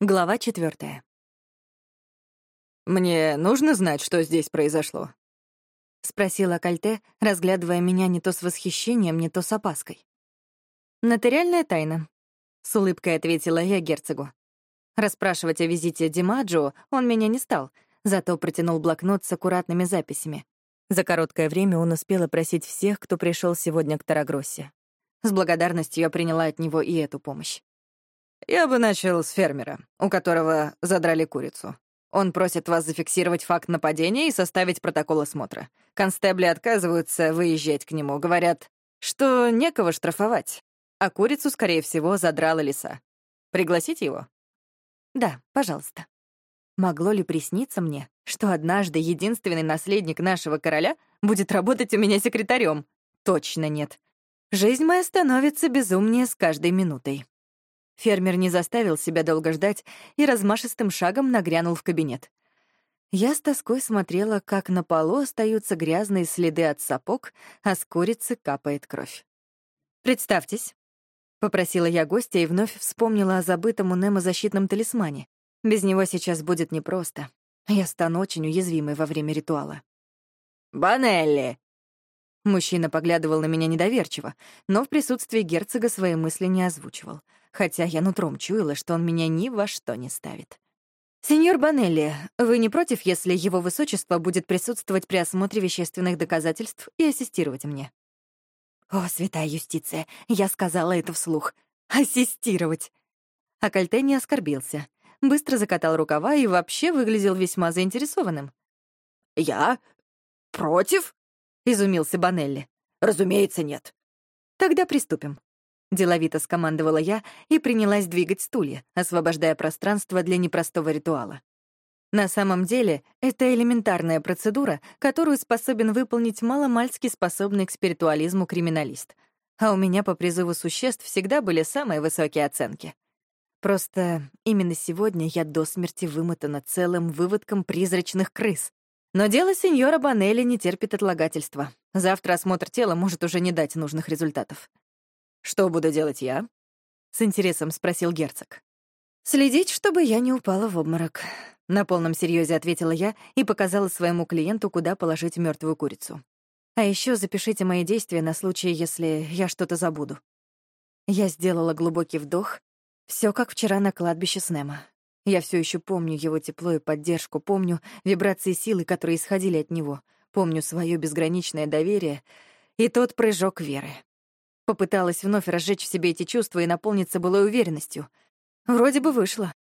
Глава четвертая. «Мне нужно знать, что здесь произошло?» — спросила Кальте, разглядывая меня не то с восхищением, не то с опаской. «Нотариальная тайна», — с улыбкой ответила я герцогу. Расспрашивать о визите Димаджо он меня не стал, зато протянул блокнот с аккуратными записями. За короткое время он успел опросить всех, кто пришел сегодня к Тарагроссе. С благодарностью я приняла от него и эту помощь. Я бы начал с фермера, у которого задрали курицу. Он просит вас зафиксировать факт нападения и составить протокол осмотра. Констебли отказываются выезжать к нему, говорят, что некого штрафовать, а курицу, скорее всего, задрала лиса. Пригласить его? Да, пожалуйста. Могло ли присниться мне, что однажды единственный наследник нашего короля будет работать у меня секретарем? Точно нет. Жизнь моя становится безумнее с каждой минутой. Фермер не заставил себя долго ждать и размашистым шагом нагрянул в кабинет. Я с тоской смотрела, как на полу остаются грязные следы от сапог, а с курицы капает кровь. «Представьтесь», — попросила я гостя и вновь вспомнила о забытом у Немо защитном талисмане. Без него сейчас будет непросто. Я стану очень уязвимой во время ритуала. «Банелли!» Мужчина поглядывал на меня недоверчиво, но в присутствии герцога свои мысли не озвучивал — хотя я нутром чуяла, что он меня ни во что не ставит. «Сеньор Банелли, вы не против, если его высочество будет присутствовать при осмотре вещественных доказательств и ассистировать мне?» «О, святая юстиция, я сказала это вслух. Ассистировать!» А Кальте не оскорбился. Быстро закатал рукава и вообще выглядел весьма заинтересованным. «Я? Против?» — изумился Банелли. «Разумеется, нет». «Тогда приступим». Деловито скомандовала я и принялась двигать стулья, освобождая пространство для непростого ритуала. На самом деле, это элементарная процедура, которую способен выполнить маломальски способный к спиритуализму криминалист. А у меня по призыву существ всегда были самые высокие оценки. Просто именно сегодня я до смерти вымотана целым выводком призрачных крыс. Но дело сеньора Банелли не терпит отлагательства. Завтра осмотр тела может уже не дать нужных результатов. «Что буду делать я?» — с интересом спросил герцог. «Следить, чтобы я не упала в обморок», — на полном серьезе ответила я и показала своему клиенту, куда положить мертвую курицу. «А еще запишите мои действия на случай, если я что-то забуду». Я сделала глубокий вдох. Все как вчера на кладбище с Немо. Я все еще помню его тепло и поддержку, помню вибрации силы, которые исходили от него, помню свое безграничное доверие и тот прыжок веры. Попыталась вновь разжечь в себе эти чувства и наполниться былой уверенностью. Вроде бы вышло.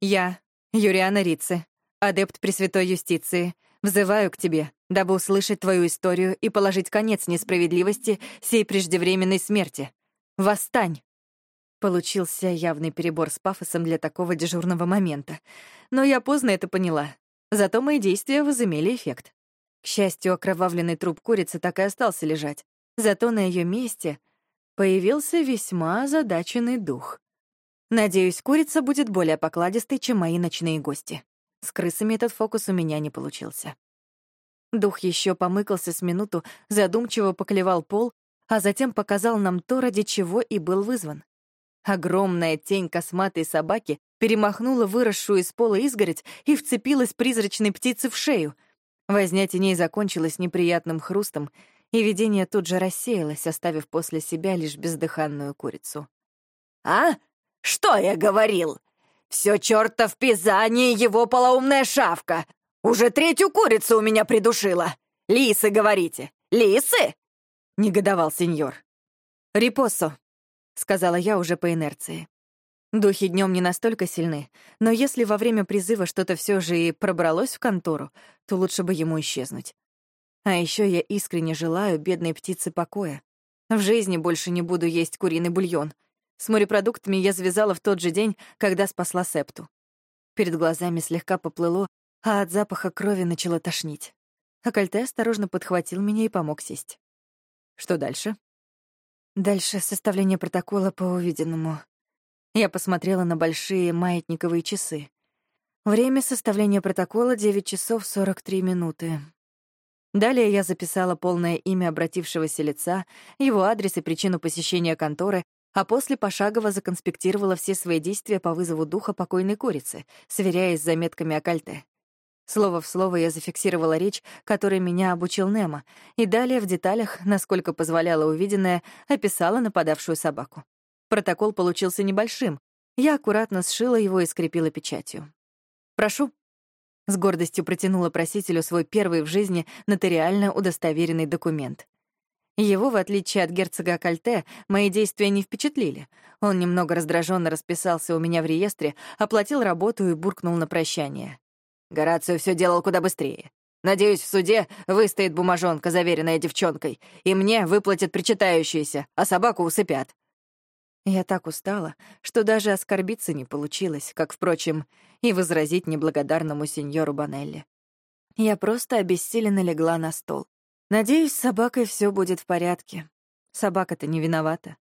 Я, Юриана Рице, адепт Пресвятой Юстиции, взываю к тебе, дабы услышать твою историю и положить конец несправедливости сей преждевременной смерти. Восстань! Получился явный перебор с пафосом для такого дежурного момента. Но я поздно это поняла. Зато мои действия возымели эффект. К счастью, окровавленный труп курицы так и остался лежать. Зато на ее месте появился весьма озадаченный дух. Надеюсь, курица будет более покладистой, чем мои ночные гости. С крысами этот фокус у меня не получился. Дух еще помыкался с минуту, задумчиво поклевал пол, а затем показал нам то, ради чего и был вызван. Огромная тень косматой собаки перемахнула выросшую из пола изгородь и вцепилась призрачной птице в шею. Возня теней закончилась неприятным хрустом, и видение тут же рассеялось, оставив после себя лишь бездыханную курицу. «А? Что я говорил? Все чертов пизание его полоумная шавка! Уже третью курицу у меня придушила! Лисы, говорите! Лисы?» — негодовал сеньор. «Репосо», — сказала я уже по инерции. Духи днем не настолько сильны, но если во время призыва что-то все же и пробралось в контору, то лучше бы ему исчезнуть. А еще я искренне желаю бедной птице покоя. В жизни больше не буду есть куриный бульон. С морепродуктами я связала в тот же день, когда спасла септу. Перед глазами слегка поплыло, а от запаха крови начало тошнить. А Кальте осторожно подхватил меня и помог сесть. Что дальше? Дальше составление протокола по увиденному. Я посмотрела на большие маятниковые часы. Время составления протокола — 9 часов 43 минуты. Далее я записала полное имя обратившегося лица, его адрес и причину посещения конторы, а после пошагово законспектировала все свои действия по вызову духа покойной курицы, сверяясь с заметками о кальте. Слово в слово я зафиксировала речь, которой меня обучил Немо, и далее в деталях, насколько позволяло увиденное, описала нападавшую собаку. Протокол получился небольшим. Я аккуратно сшила его и скрепила печатью. «Прошу». С гордостью протянула просителю свой первый в жизни нотариально удостоверенный документ. Его, в отличие от герцога Кальте, мои действия не впечатлили. Он немного раздраженно расписался у меня в реестре, оплатил работу и буркнул на прощание. Горацио все делал куда быстрее. Надеюсь, в суде выстоит бумажонка, заверенная девчонкой, и мне выплатят причитающиеся, а собаку усыпят. Я так устала, что даже оскорбиться не получилось, как, впрочем, и возразить неблагодарному сеньору Банелли. Я просто обессиленно легла на стол. Надеюсь, с собакой все будет в порядке. Собака-то не виновата.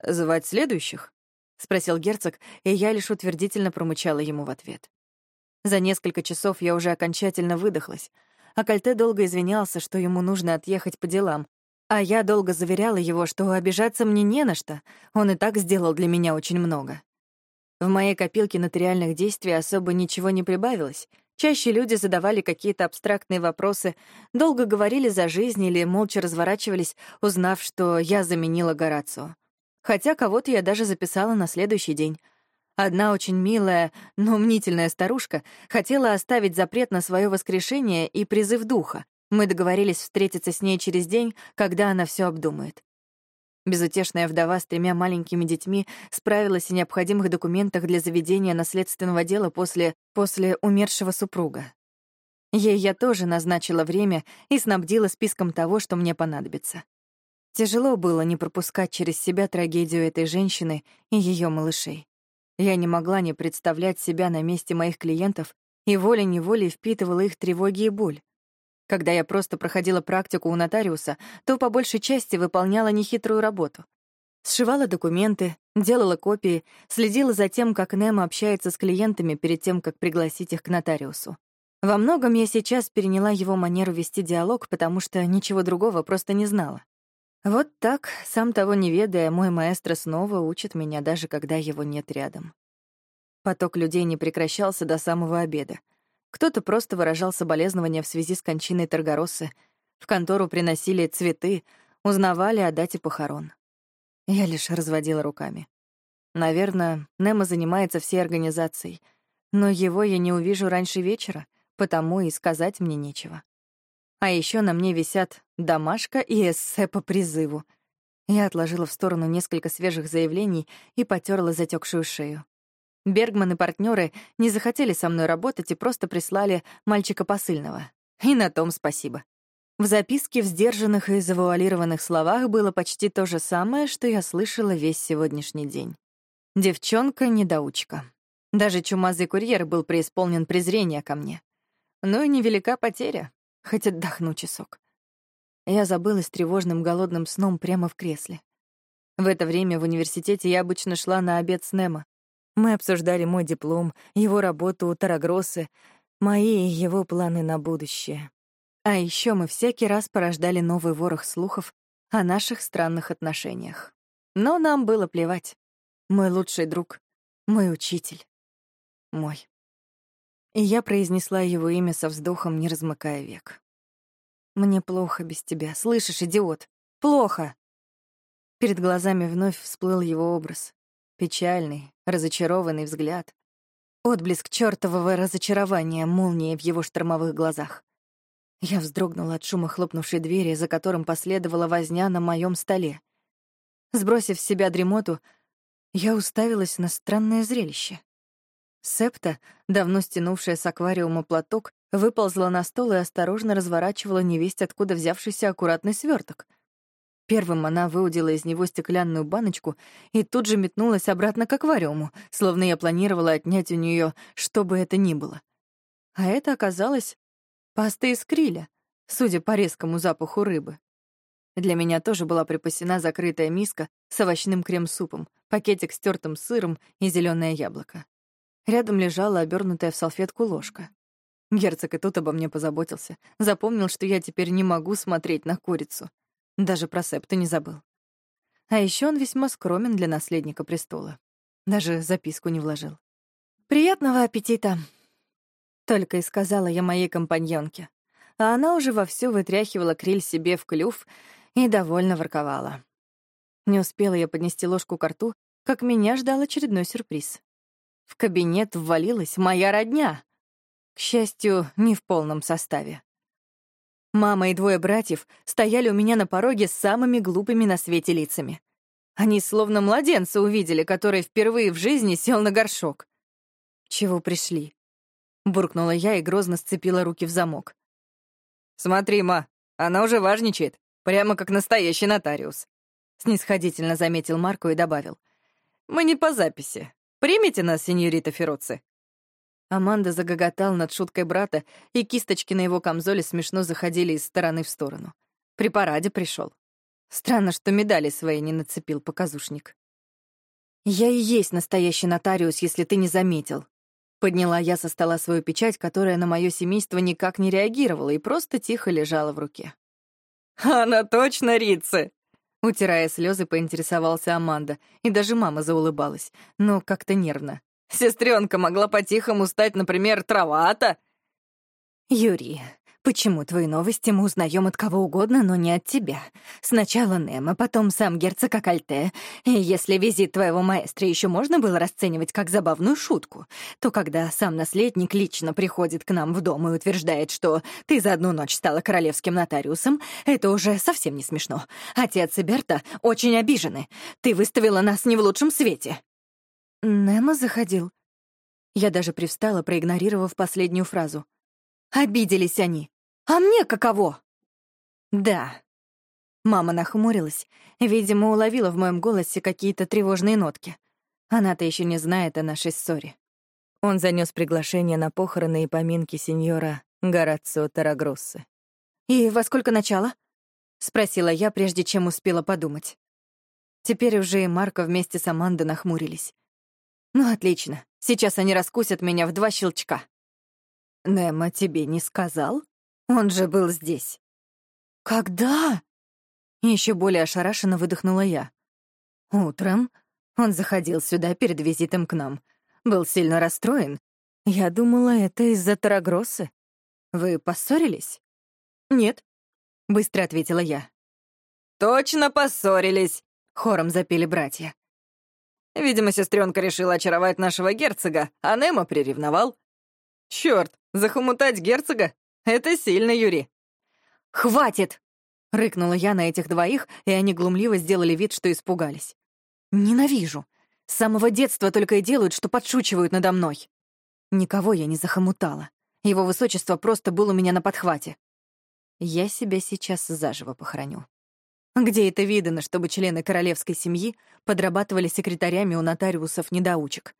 «Звать следующих?» — спросил герцог, и я лишь утвердительно промычала ему в ответ. За несколько часов я уже окончательно выдохлась, а Кальте долго извинялся, что ему нужно отъехать по делам, а я долго заверяла его, что обижаться мне не на что, он и так сделал для меня очень много. В моей копилке нотариальных действий особо ничего не прибавилось — Чаще люди задавали какие-то абстрактные вопросы, долго говорили за жизнь или молча разворачивались, узнав, что я заменила Горацио. Хотя кого-то я даже записала на следующий день. Одна очень милая, но мнительная старушка хотела оставить запрет на свое воскрешение и призыв духа. Мы договорились встретиться с ней через день, когда она все обдумает. Безутешная вдова с тремя маленькими детьми справилась о необходимых документах для заведения наследственного дела после, после умершего супруга. Ей я тоже назначила время и снабдила списком того, что мне понадобится. Тяжело было не пропускать через себя трагедию этой женщины и ее малышей. Я не могла не представлять себя на месте моих клиентов и волей-неволей впитывала их тревоги и боль. Когда я просто проходила практику у нотариуса, то по большей части выполняла нехитрую работу. Сшивала документы, делала копии, следила за тем, как Немо общается с клиентами перед тем, как пригласить их к нотариусу. Во многом я сейчас переняла его манеру вести диалог, потому что ничего другого просто не знала. Вот так, сам того не ведая, мой маэстро снова учит меня, даже когда его нет рядом. Поток людей не прекращался до самого обеда. Кто-то просто выражал соболезнования в связи с кончиной Таргоросы. В контору приносили цветы, узнавали о дате похорон. Я лишь разводила руками. Наверное, Немо занимается всей организацией, но его я не увижу раньше вечера, потому и сказать мне нечего. А еще на мне висят домашка и эссе по призыву. Я отложила в сторону несколько свежих заявлений и потерла затекшую шею. Бергман и партнеры не захотели со мной работать и просто прислали мальчика посыльного. И на том спасибо. В записке в сдержанных и завуалированных словах было почти то же самое, что я слышала весь сегодняшний день. Девчонка-недоучка. Даже чумазый курьер был преисполнен презрения ко мне. Ну и невелика потеря, хоть отдохну часок. Я забылась тревожным голодным сном прямо в кресле. В это время в университете я обычно шла на обед с Немо. Мы обсуждали мой диплом, его работу у Тарагросы, мои и его планы на будущее. А еще мы всякий раз порождали новый ворох слухов о наших странных отношениях. Но нам было плевать. Мой лучший друг, мой учитель, мой. И я произнесла его имя со вздохом, не размыкая век. «Мне плохо без тебя, слышишь, идиот? Плохо!» Перед глазами вновь всплыл его образ. Печальный, разочарованный взгляд. Отблеск чёртового разочарования молнии в его штормовых глазах. Я вздрогнула от шума хлопнувшей двери, за которым последовала возня на моем столе. Сбросив с себя дремоту, я уставилась на странное зрелище. Септа, давно стянувшая с аквариума платок, выползла на стол и осторожно разворачивала невесть откуда взявшийся аккуратный сверток — Первым она выудила из него стеклянную баночку и тут же метнулась обратно к аквариуму, словно я планировала отнять у нее что бы это ни было. А это оказалось паста из криля, судя по резкому запаху рыбы. Для меня тоже была припасена закрытая миска с овощным крем-супом, пакетик с тертым сыром и зеленое яблоко. Рядом лежала обернутая в салфетку ложка. Герцог и тут обо мне позаботился. Запомнил, что я теперь не могу смотреть на курицу. Даже про септы не забыл. А еще он весьма скромен для наследника престола. Даже записку не вложил. «Приятного аппетита!» Только и сказала я моей компаньонке. А она уже вовсю вытряхивала криль себе в клюв и довольно ворковала. Не успела я поднести ложку к рту, как меня ждал очередной сюрприз. В кабинет ввалилась моя родня. К счастью, не в полном составе. Мама и двое братьев стояли у меня на пороге с самыми глупыми на свете лицами. Они словно младенца увидели, который впервые в жизни сел на горшок. «Чего пришли?» — буркнула я и грозно сцепила руки в замок. «Смотри, ма, она уже важничает, прямо как настоящий нотариус», — снисходительно заметил Марко и добавил. «Мы не по записи. Примите нас, сеньорита Фероци?» Аманда загоготал над шуткой брата, и кисточки на его камзоле смешно заходили из стороны в сторону. При параде пришел. Странно, что медали свои не нацепил показушник. «Я и есть настоящий нотариус, если ты не заметил». Подняла я со стола свою печать, которая на мое семейство никак не реагировала и просто тихо лежала в руке. «Она точно Рицы!» Утирая слезы, поинтересовался Аманда, и даже мама заулыбалась, но как-то нервно. Сестренка могла по-тихому стать, например, Травата. Юрий, почему твои новости мы узнаем от кого угодно, но не от тебя? Сначала Немо, потом сам герцог Акальте. И если визит твоего маэстро еще можно было расценивать как забавную шутку, то когда сам наследник лично приходит к нам в дом и утверждает, что ты за одну ночь стала королевским нотариусом, это уже совсем не смешно. Отец и Берта очень обижены. Ты выставила нас не в лучшем свете. Немо заходил. Я даже привстала, проигнорировав последнюю фразу. Обиделись они. А мне каково? Да. Мама нахмурилась, видимо, уловила в моем голосе какие-то тревожные нотки. Она-то еще не знает о нашей ссоре. Он занес приглашение на похороны и поминки сеньора Горацио Тарагроссы. «И во сколько начало?» — спросила я, прежде чем успела подумать. Теперь уже и Марко вместе с Амандой нахмурились. Ну, отлично. Сейчас они раскусят меня в два щелчка. Немо тебе не сказал? Он же был здесь. Когда? Еще более ошарашенно выдохнула я. Утром он заходил сюда перед визитом к нам. Был сильно расстроен. Я думала, это из-за Тарагроссы. Вы поссорились? Нет, быстро ответила я. Точно поссорились, хором запели братья. Видимо, сестренка решила очаровать нашего герцога, а Немо приревновал. Черт, захомутать герцога? Это сильно, Юри. «Хватит!» — рыкнула я на этих двоих, и они глумливо сделали вид, что испугались. «Ненавижу. С самого детства только и делают, что подшучивают надо мной. Никого я не захомутала. Его высочество просто был у меня на подхвате. Я себя сейчас заживо похороню. Где это видано, чтобы члены королевской семьи подрабатывали секретарями у нотариусов-недоучек?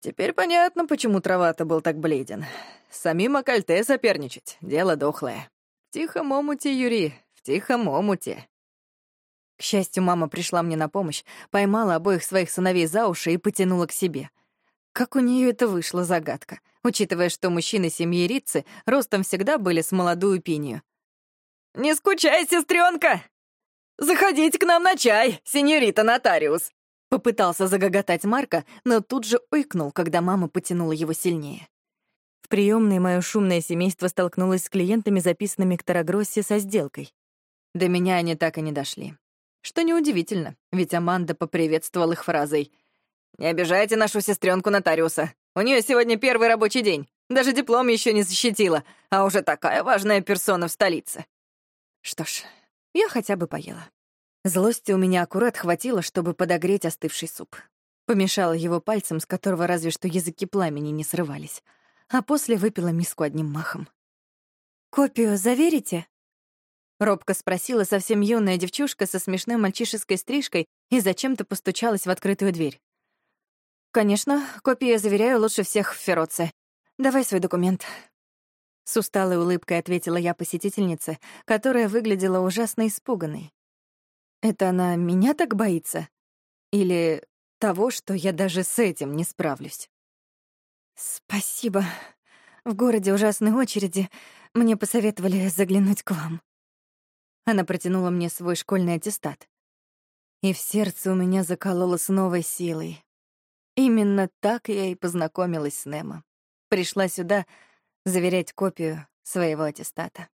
Теперь понятно, почему Травата был так бледен. С самим Акальте соперничать — дело дохлое. В тихом омуте, Юри, в тихом омуте. К счастью, мама пришла мне на помощь, поймала обоих своих сыновей за уши и потянула к себе. Как у нее это вышло, загадка, учитывая, что мужчины семьи Рицы ростом всегда были с молодую пинию. «Не скучай, сестренка! «Заходите к нам на чай, сеньорита нотариус!» Попытался загоготать Марка, но тут же ойкнул, когда мама потянула его сильнее. В приемной мое шумное семейство столкнулось с клиентами, записанными к Тарагроссе со сделкой. До меня они так и не дошли. Что неудивительно, ведь Аманда поприветствовал их фразой «Не обижайте нашу сестренку нотариуса. У нее сегодня первый рабочий день. Даже диплом еще не защитила, а уже такая важная персона в столице». Что ж, я хотя бы поела. Злости у меня аккурат хватило, чтобы подогреть остывший суп. Помешала его пальцем, с которого разве что языки пламени не срывались, а после выпила миску одним махом. «Копию заверите?» Робко спросила совсем юная девчушка со смешной мальчишеской стрижкой и зачем-то постучалась в открытую дверь. «Конечно, копию я заверяю лучше всех в Фероце. Давай свой документ», с усталой улыбкой ответила я посетительнице, которая выглядела ужасно испуганной. Это она меня так боится? Или того, что я даже с этим не справлюсь? Спасибо. В городе ужасные очереди. Мне посоветовали заглянуть к вам. Она протянула мне свой школьный аттестат. И в сердце у меня закололо с новой силой. Именно так я и познакомилась с Немо. Пришла сюда заверять копию своего аттестата.